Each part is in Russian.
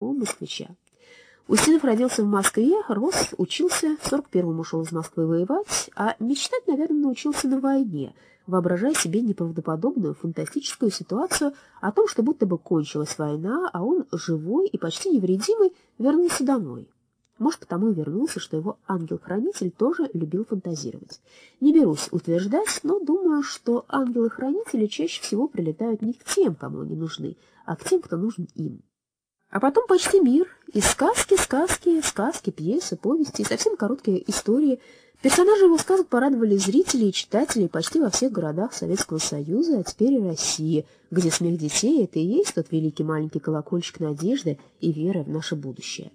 москвича. Устинов родился в Москве, рос, учился, в 41-м ушел из Москвы воевать, а мечтать, наверное, научился на войне, воображая себе неправдоподобную фантастическую ситуацию о том, что будто бы кончилась война, а он живой и почти невредимый вернулся домой. Может, потому и вернулся, что его ангел-хранитель тоже любил фантазировать. Не берусь утверждать, но думаю, что ангелы-хранители чаще всего прилетают не к тем, кому они нужны, а к тем, кто нужен им. А потом почти мир, и сказки, сказки, сказки, пьесы, повести, и совсем короткие истории. Персонажи его сказок порадовали зрителей и читателей почти во всех городах Советского Союза, а теперь и России, где смех детей — это и есть тот великий маленький колокольчик надежды и веры в наше будущее.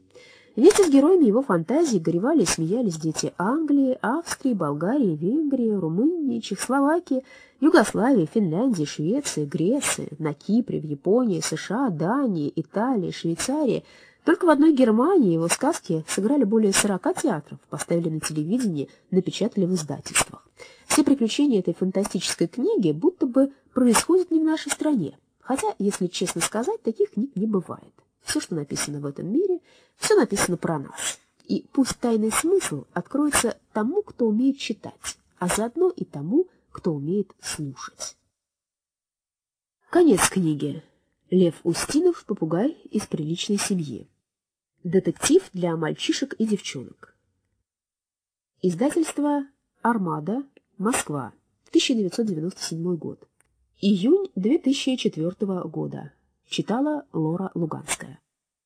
Вместе с героями его фантазии горевали и смеялись дети Англии, Австрии, Болгарии, Венгрии, Румынии, Чехословакии, Югославии, Финляндии, Швеции, Греции, на Кипре, в Японии, США, Дании, Италии, Швейцарии. Только в одной Германии его сказки сыграли более 40 театров, поставили на телевидении, напечатали в издательствах. Все приключения этой фантастической книги будто бы происходят не в нашей стране, хотя, если честно сказать, таких книг не бывает. Все, что написано в этом мире, все написано про нас. И пусть тайный смысл откроется тому, кто умеет читать, а заодно и тому, кто умеет слушать. Конец книги. Лев Устинов, попугай из приличной семьи. Детектив для мальчишек и девчонок. Издательство «Армада», Москва, 1997 год. Июнь 2004 года. Читала Лора Луганская.